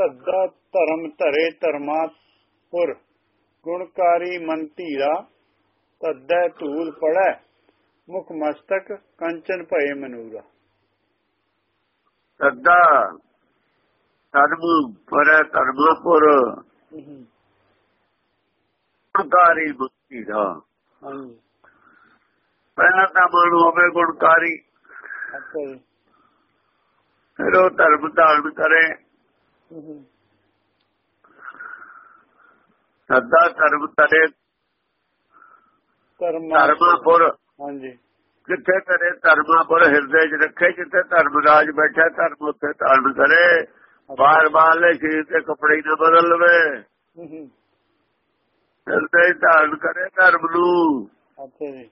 ਧੱਦਾ ਧਰਮ ਧਰੇ ਧਰਮਾਪੁਰ ਗੁਣਕਾਰੀ ਮਨ ਧੀਰਾ ਧੱਦਾ ਧੂਲ ਪੜੈ ਮੁਖ ਮਸਤਕ ਕੰਚਨ ਭਏ ਮਨੂਰਾ। ਸੱਦਾ ਧਰਮ ਪਰ। ਧਰਮਪੁਰ ਗੁਣਕਾਰੀ ਬੁੱਧੀ ਦਾ ਪਹਿਲਾਂ ਤਾਂ ਮਨ ਹੋਵੇ ਗੁਣਕਾਰੀ। ਅੱਛਾ ਜੀ। ਫਿਰ ਉਹ ਧਰਮ ਧਾਰਨ ਕਰੇ। ਸੱਦਾ ਧਰਮ ਤਰੇ ਧਰਮ ਧਰਮਪੁਰ ਹਾਂਜੀ। ਕਿੱਥੇ ਕਰੇ ਧਰਮਪੁਰ ਹਿਰਦੇ 'ਚ ਰੱਖੇ ਜਿੱਥੇ ਧਰਮ ਰਾਜ ਬੈਠਾ ਧਰਮ ਉੱਥੇ ਧਾਰਨ ਕਰੇ ਬਾਰ ਬਾਰ ਲੈ ਸ਼ਰੀਰ ਤੇ ਕੱਪੜੇ ਨਾ ਬਦਲ ਲਵੇ। ਹਿਰਦੇ ਧਾਰਨ ਕਰੇ ਧਰਮ ਨੂੰ। ਅੱਛਾ ਜੀ।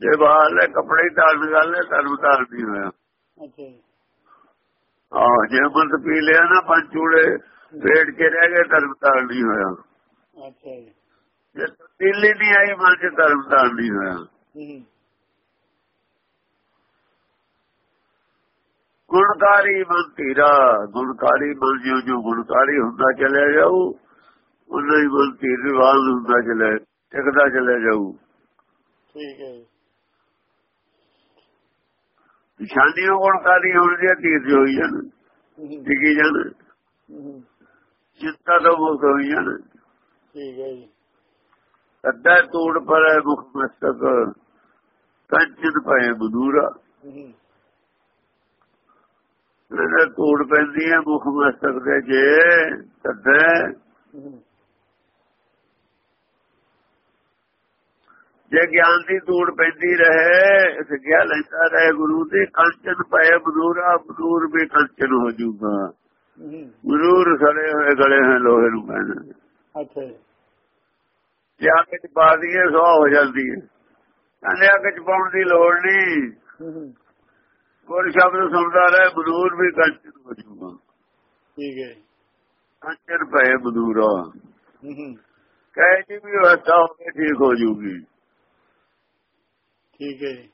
ਜੇ ਬਾਹਰ ਲੈ ਕੱਪੜੇ ਧਾਰਨ ਕਰ ਲੈ ਧਰਮ ਨਹੀਂ ਹੋਇਆ। ਅੱਛਾ ਜੀ। ਆਹ ਜੇ ਅੰਮ੍ਰਿਤ ਪੀ ਲਿਆ ਨਾ ਪੰਜ ਚੂੜੇ ਵੇੜ ਕੇ ਰਹਿ ਗਏ ਧਰਮ ਧਾਰਨ ਨਹੀਂ ਹੋਇਆ। ਅੱਛਾ ਜੀ। ਜੇ ਤਬਦੀਲੀ ਨਹੀਂ ਆਈ ਮਨ ਚ ਧਰਮ ਧਾਰਨ ਨਹੀਂ ਹੋਇਆ। ਗੁਣਕਾਰੀ ਮਨ ਧੀਰਾ ਗੁਣਕਾਰੀ ਮਨ ਜਿਉਂ ਜਿਉਂ ਗੁਣਕਾਰੀ ਹੁੰਦਾ ਚਲੇ ਜਾਊ ਉਹਨਾਂ ਹੀ ਮਨ ਧੀਰਵਾਨ ਹੁੰਦਾ ਚਲੇ ਟਿਕਦਾ ਚਲੇ ਜਾਊ। ਠੀਕ ਹੈ ਗੁਣਕਾਰੀ ਹੋਣ ਦੀ ਧੀਰ ਜੋ ਹੋਈ ਜਾਣ ਟਿਕੀ ਜਾਣ। ਚਿੰਤਾ ਤੋਂ ਮੁਕਤ ਹੋਈ ਜਾਣ ਠੀਕ ਹੈ ਜੀ। ਅੱਧਾ ਤੂੜ ਪਰ ਮੁਖ ਮਸਤਕ ਕੰਚਨ ਪਏ ਬਦੂਰਾ ਇਹਦੇ ਧੂੜ ਪੈਂਦੀ ਹੈ ਮੁਖ ਮਸਤਕ ਦੇ ਜੇ ਤਦੇ। ਜੇ ਗਿਆਨ ਦੀ ਧੂੜ ਪੈਂਦੀ ਰਹੇ ਸਿੱਖਿਆ ਲੈਂਦਾ ਰਹੇ ਗੁਰੂ ਦੇ ਕੰਚਨ ਪਏ ਬਦੂਰਾ ਬਦੂਰ ਵੀ ਕੰਚਨ ਹੋ ਹਮ, ਬਦੂਰ ਸੜੇ ਹੋਏ ਗਲੇ ਹੋਏ ਲੋਹੇ ਨੂੰ ਪੈਣਾ ਅੱਛਾ ਜੀ। ਚ ਪਾ ਦਈਏ ਸੋ ਹੋ ਜਾਂਦੀ ਹੈ। ਕਹਿੰਦੇ ਅੱਗ ਚ ਪਾਉਣ ਦੀ ਲੋੜ ਨਹੀਂ। ਕੋਈ ਸ਼ਬਦ ਸੁਣਦਾ ਰਹੇ ਬਦੂਰ ਵੀ ਕੰਚਨ ਹੋ ਜਾਊਗਾ ਠੀਕ ਹੈ ਕੰਚਨ ਪਏ ਬਦੂਰਾ ਕਹੇ ਜੀ ਵੀ ਵਸਾ ਹੋ ਕੇ ਠੀਕ ਹੋ ਜੂਗੀ। ਠੀਕ ਹੈ ਜੀ।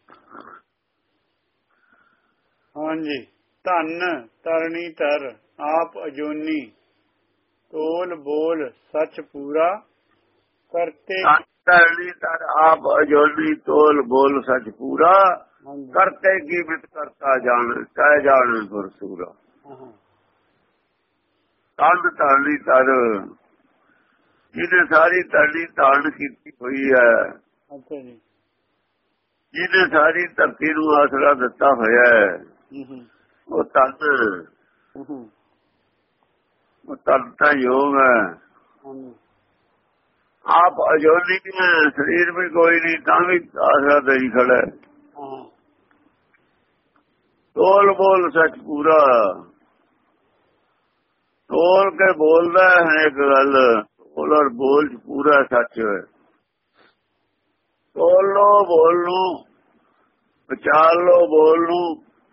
ਹਾਂਜੀ। ਧੰਨ ਤਰਣੀ ਤਰ ਆਪ ਅਜੋਨੀ ਤੋਲ ਬੋਲ ਸੱਚ ਪੂਰਾ ਕਰਤੇ ਧਰਣੀ ਤਰ ਆਪ ਅਜੋਲੀ ਤੋਲ ਬੋਲ ਸੱਚ ਪੂਰਾ ਕਰਤੇ ਕੀ ਮਿਤ ਕਰਤਾ ਜਾਣ ਕਹਿ ਜਾਣ ਗੁਰਸੂਰਾ ਹਾਂ, ਕੰਧ ਧਰਣੀ ਤਰ ਜਿਹਨੇ ਸਾਰੀ ਧਰਣੀ ਧਾਰਨ ਕੀਤੀ ਹੋਈ ਹੈ। ਅੱਛਾ ਜੀ। ਜਿਹਨੇ ਸਾਰੀ ਧਰਤੀ ਨੂੰ ਆਸਰਾ ਦਿੱਤਾ ਹੋਇਆ ਹੈ ਉਹ ਤਨ ਉਹ ਤਨ ਤਾਂ ਯੋਗ ਹੈ। ਆਪ ਅਜੋਲੀ ਹੈ ਸਰੀਰ ਵੀ ਕੋਈ ਨਹੀਂ ਤਾਂ ਵੀ ਆਸਰਾ ਦੇਈ ਖੜਾ ਹੈ। ਤੋਲ ਬੋਲ ਸੱਚ ਪੂਰਾ। ਤੋਲ ਕੇ ਬੋਲਦਾ ਹੈ ਇੱਕ ਗੱਲ ਬੋਲ ਔਰ ਬੋਲ 'ਚ ਪੂਰਾ ਸੱਚ ਹੈ। ਬੋਲ ਨੂੰ ਵਿਚਾਰ ਲੋ ਬੋਲ। ਨੂੰ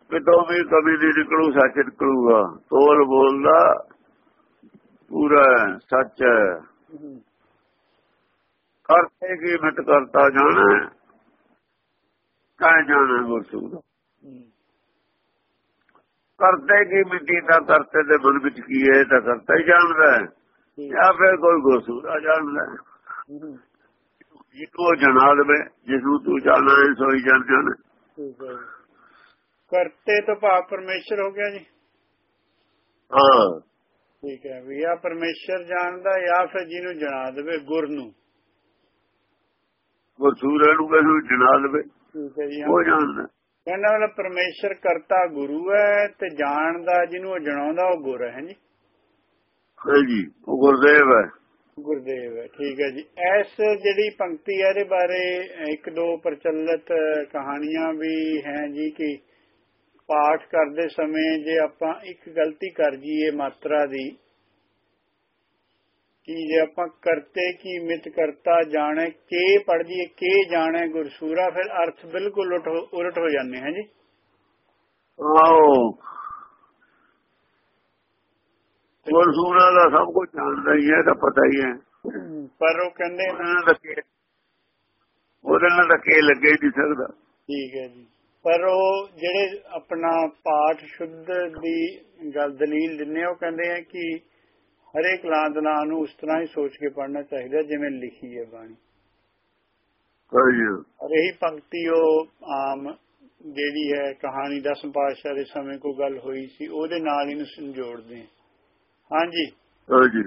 ਕਿਤੋਂ ਵੀ ਕਮੀ ਨਹੀਂ ਨਿਕਲੂ ਸੱਚ ਨਿਕਲੂਗਾ। ਤੋਲ ਬੋਲਦਾ ਪੂਰਾ ਸੱਚ ਕਰਤੇ ਕੀ ਮਿਤ ਕਰਤਾ ਜਾਣਾ ਕਹਿ ਜਾਣਾ ਗੁਰਸੂਰ ਹਮ, ਕਰਤੇ ਕੀ ਮਿੱਟੀ ਦਾ ਕਰਤੇ ਦੇ ਮਨ ਵਿੱਚ ਕੀ ਹੈ ਇਹ ਤਾਂ ਕਰਤਾ ਹੀ ਜਾਣਦਾ ਹੈ। ਜਾਂ ਫਿਰ ਕੋਈ ਗੁਰਸੂਰਾ ਜਾਣਦਾ ਹੈ। ਹਮ, ਜਿਹਨੂੰ ਉਹ ਜਣਾ ਦੇਵੇ ਜਿਸ ਨੂੰ ਤੂੰ ਜਾਣਦਾ ਹੈ ਸੋਈ ਜਾਣ ਜਾਣ ਠੀਕ ਹੈ ਜੀ। ਕਰਤੇ ਤੋਂ ਭਾਵ ਪਰਮੇਸ਼ਰ ਹੋ ਗਿਆ ਜੀ। ਹਾਂ। ਠੀਕ ਹੈ ਵੀ ਆ ਪਰਮੇਸ਼ਰ ਜਾਣਦਾ ਜਾਂ ਫਿਰ ਜਿਹਨੂੰ ਜਣਾ ਦੇਵੇ ਗੁਰ ਨੂੰ। ਨੂੰ ਕਿਸੇ ਨੂੰ ਜਣਾ ਦੇਵੇ? ਠੀਕ ਹੈ ਜੀ ਉਹ ਜਾਣਦਾ। ਕਹਿੰਦਾ ਵਾਲਾ ਪਰਮੇਸ਼ਰ ਕਰਤਾ ਗੁਰੂ ਹੈ ਤੇ ਜਾਣਦਾ ਜਿਹਨੂੰ ਉਹ ਜਣਾਉਂਦਾ ਉਹ ਗੁਰ ਹੈ ਜੀ। ਹੈ ਜੀ ਉਹ ਗੁਰਦੇਵ ਹੈ। ਗੁਰਦੇਵ ਹੈ ਠੀਕ ਹੈ ਜੀ। ਐਸ ਜਿਹੜੀ ਪੰਕਤੀ ਹੈ ਇਹਦੇ ਬਾਰੇ ਇੱਕ ਦੋ ਪ੍ਰਚਲਿਤ ਕਹਾਣੀਆਂ ਵੀ ਹੈ ਜੀ ਕਿ ਪਾਠ ਕਰਦੇ ਸਮੇਂ ਜੇ ਆਪਾਂ ਇੱਕ ਗਲਤੀ ਕਰ ਜੀਏ ਮਾਤਰਾ ਦੀ, ਕਿ ਜੇ ਆਪਾਂ ਕਰਤੇ ਕੀ ਮਿਤ ਕਰਤਾ ਜਾਣੇ, ਕੇ ਪੜ ਜੀਏ ਕੇ ਜਾਣੇ ਗੁਰਸੂਰਾ, ਫਿਰ ਅਰਥ ਬਿਲਕੁਲ ਉਲਟ ਹੋ- ਉਲਟ ਹੋ ਜਾਂਦੇ ਹੈ ਜੀ। ਆਓ। ਗੁਰਸੂਰਾ ਦਾ ਸਭ ਕੁਝ ਜਾਣਦਾ ਹੀ ਹੈ ਤਾਂ ਪਤਾ ਹੀ ਹੈ। ਪਰ ਉਹ ਕਹਿੰਦੇ ਨਾਲ ਧੱਕੇ ਉਹਦੇ ਨਾਲ ਧੱਕੇ ਲੱਗੇ ਨਹੀਂ ਸਕਦਾ। ਠੀਕ ਹੈ ਜੀ। ਪਰ ਉਹ ਜਿਹੜੇ ਆਪਣਾ ਪਾਠ ਸ਼ੁੱਧ ਦੀ ਗੱਲ ਦਲੀਲ ਦਿੰਨੇ ਆ, ਉਹ ਕਹਿੰਦੇ ਆ ਕਿ ਹਰੇਕ ਲਾਂਦਨਾ ਨੂੰ ਉਸ ਤਰ੍ਹਾਂ ਹੀ ਸੋਚ ਕੇ ਪੜ੍ਹਨਾ ਚਾਹੀਦਾ ਜਿਵੇਂ ਲਿਖੀ ਹੈ ਬਾਣੀ। ਔਰ ਇਹੀ ਪੰਕਤੀ ਉਹ ਆਮ ਜਿਹੜੀ ਹੈ ਕਹਾਣੀ ਦਸਮ ਪਾਤਸ਼ਾਹ ਦੇ ਸਮੇਂ ਕੋ ਗੱਲ ਹੋਈ ਸੀ ਉਹਦੇ ਨਾਲ ਇਹਨੂੰ ਸੰਜੋੜਦੇ ਹਾਂ ਹਾਂਜੀ। ਹਾਂਜੀ।